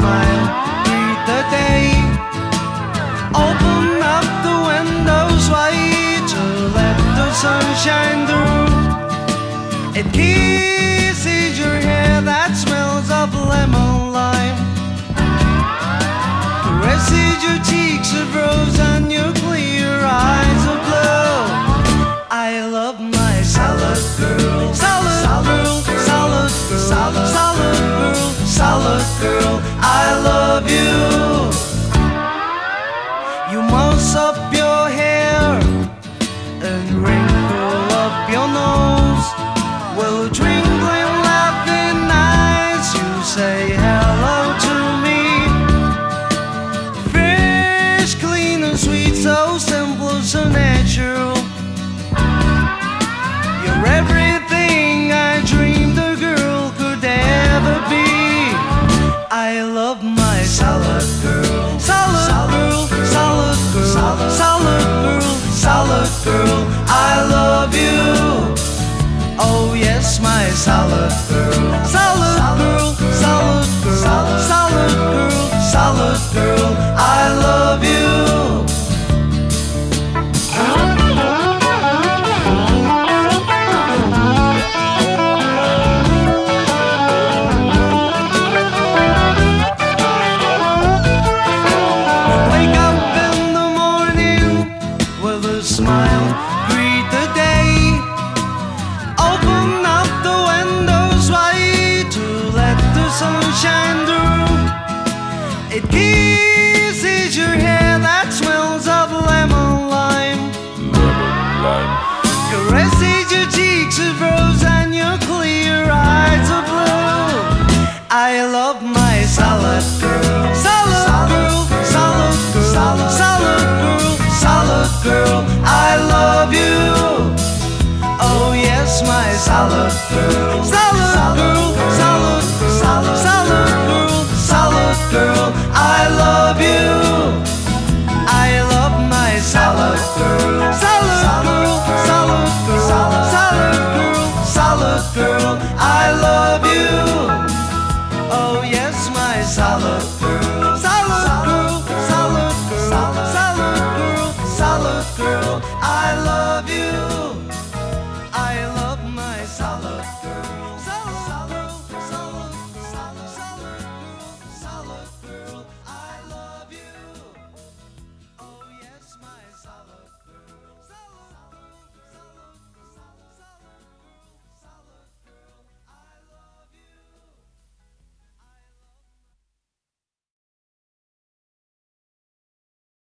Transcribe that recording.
smile, greet the day. Open up the windows wide to let the sun shine through. It kisses your hair that smells of lemon lime. Caresses your cheeks of rose and your clear eyes of blue. I love my salad girl, salad, salad girl, salad girl, salad girl. salad girl so natural. You're everything I dreamed a girl could ever be. I love my salad girl, salad girl, salad girl, salad girl, salad girl. I love you. Oh yes, my salad girl, salad girl, salad girl, salad girl, salad girl. Smile, greet the day. Open up the windows wide to let the sun shine through. It kisses your hair that smells of lemon lime. Lemon lime. Caresses your cheeks of rose and your clear eyes of blue. I love my salad girl, salad girl, salad girl, salad girl, salad girl. I girl, salad girl, girl, salad girl, salad girl. I after.